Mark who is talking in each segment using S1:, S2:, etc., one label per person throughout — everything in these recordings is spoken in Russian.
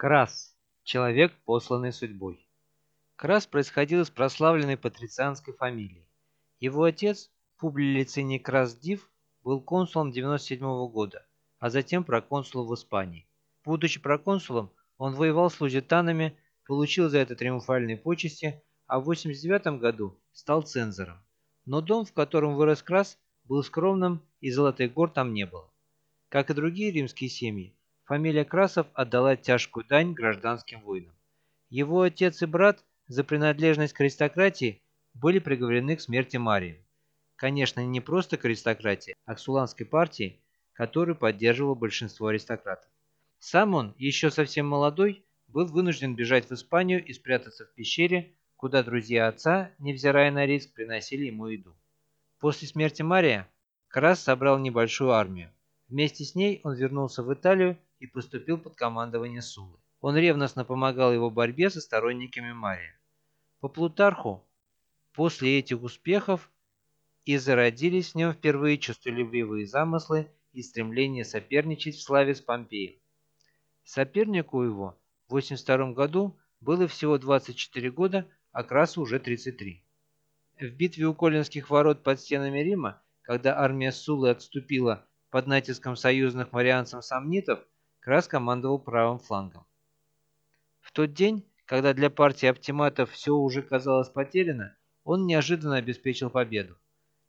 S1: Крас – человек, посланный судьбой. Крас происходил из прославленной патрицианской фамилии. Его отец, Публий Лициний Крас-Див, был консулом 97 -го года, а затем проконсулом в Испании. Будучи проконсулом, он воевал с лузитанами, получил за это триумфальные почести, а в 89 году стал цензором. Но дом, в котором вырос Крас, был скромным, и золотых гор там не было. Как и другие римские семьи, фамилия Красов отдала тяжкую дань гражданским войнам. Его отец и брат за принадлежность к аристократии были приговорены к смерти Марии. Конечно, не просто к аристократии, а к Суланской партии, которую поддерживало большинство аристократов. Сам он, еще совсем молодой, был вынужден бежать в Испанию и спрятаться в пещере, куда друзья отца, невзирая на риск, приносили ему еду. После смерти Мария Крас собрал небольшую армию. Вместе с ней он вернулся в Италию и поступил под командование Сулы. Он ревностно помогал его борьбе со сторонниками Мария. По Плутарху, после этих успехов и зародились в нем впервые чувстволюбивые замыслы и стремление соперничать в славе с Помпеем. Сопернику его в 82 году было всего 24 года, а Красу уже 33. В битве у Колинских ворот под стенами Рима, когда армия Сулы отступила под натиском союзных марианцев-сомнитов, Крас командовал правым флангом. В тот день, когда для партии оптиматов все уже казалось потеряно, он неожиданно обеспечил победу.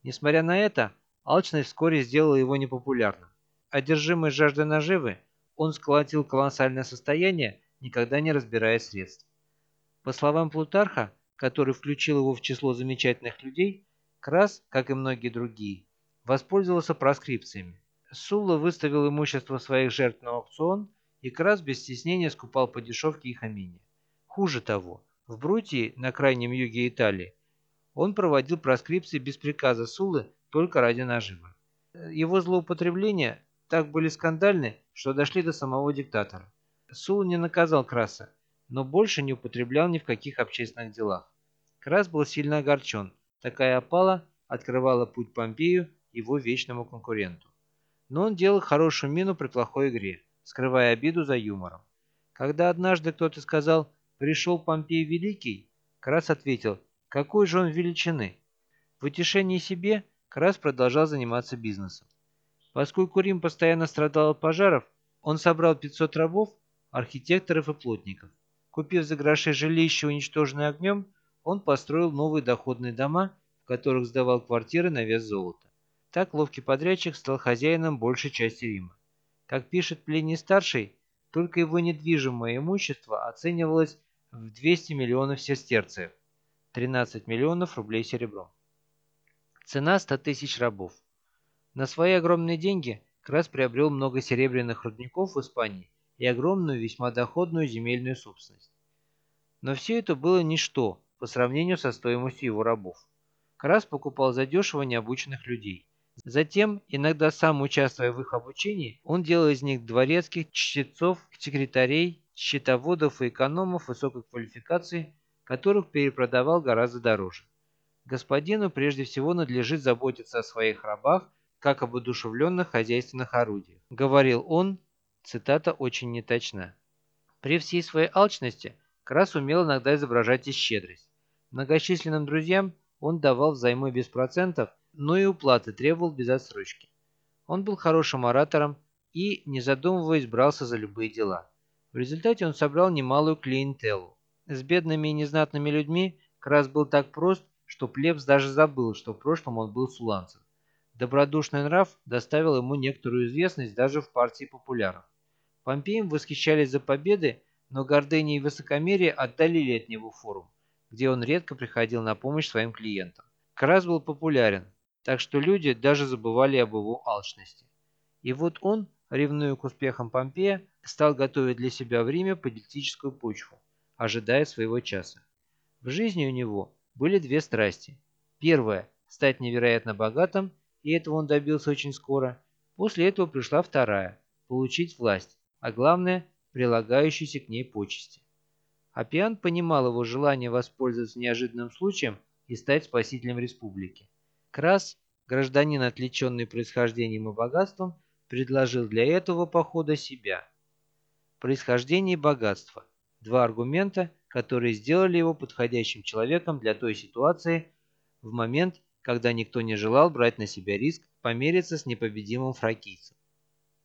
S1: Несмотря на это, алчность вскоре сделала его непопулярным. Одержимый жаждой наживы, он сколотил колоссальное состояние, никогда не разбирая средств. По словам Плутарха, который включил его в число замечательных людей, Крас, как и многие другие, воспользовался проскрипциями. Сулла выставил имущество своих жертв на аукцион, и Крас без стеснения скупал по дешевке их имение. Хуже того, в Брутии, на крайнем юге Италии, он проводил проскрипции без приказа Суллы только ради наживы. Его злоупотребления так были скандальны, что дошли до самого диктатора. Сулла не наказал Краса, но больше не употреблял ни в каких общественных делах. Крас был сильно огорчен. Такая опала открывала путь Помпею, его вечному конкуренту но он делал хорошую мину при плохой игре, скрывая обиду за юмором. Когда однажды кто-то сказал «пришел Помпей Великий», Крас ответил «какой же он величины?». В утешении себе Крас продолжал заниматься бизнесом. Поскольку Рим постоянно страдал от пожаров, он собрал 500 рабов, архитекторов и плотников. Купив за гроши жилище, уничтоженное огнем, он построил новые доходные дома, в которых сдавал квартиры на вес золота. Так ловкий подрядчик стал хозяином большей части Рима. Как пишет Плиний-старший, только его недвижимое имущество оценивалось в 200 миллионов сестерцев, 13 миллионов рублей серебром. Цена 100 тысяч рабов. На свои огромные деньги Крас приобрел много серебряных рудников в Испании и огромную весьма доходную земельную собственность. Но все это было ничто по сравнению со стоимостью его рабов. Крас покупал задешево необученных людей. Затем, иногда сам участвуя в их обучении, он делал из них дворецких, чтецов, секретарей, счетоводов и экономов высокой квалификации, которых перепродавал гораздо дороже. Господину прежде всего надлежит заботиться о своих рабах, как об одушевленных хозяйственных орудиях. Говорил он, цитата очень неточна. При всей своей алчности Крас умел иногда изображать и щедрость. Многочисленным друзьям он давал взаймы без процентов но и уплаты требовал без отсрочки. Он был хорошим оратором и, не задумываясь, брался за любые дела. В результате он собрал немалую клиентелу. С бедными и незнатными людьми Крас был так прост, что Плебс даже забыл, что в прошлом он был суланцем. Добродушный нрав доставил ему некоторую известность даже в партии популяров. Помпеем восхищались за победы, но гордыня и высокомерие отдалили от него форум, где он редко приходил на помощь своим клиентам. Крас был популярен, так что люди даже забывали об его алчности. И вот он, ревнуя к успехам Помпея, стал готовить для себя в Риме политическую почву, ожидая своего часа. В жизни у него были две страсти. Первая – стать невероятно богатым, и этого он добился очень скоро. После этого пришла вторая – получить власть, а главное – прилагающиеся к ней почести. Апиан понимал его желание воспользоваться неожиданным случаем и стать спасителем республики. Крас, гражданин, отличенный происхождением и богатством, предложил для этого похода себя. происхождение и богатство. Два аргумента, которые сделали его подходящим человеком для той ситуации в момент, когда никто не желал брать на себя риск помериться с непобедимым фракийцем.